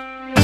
Yeah.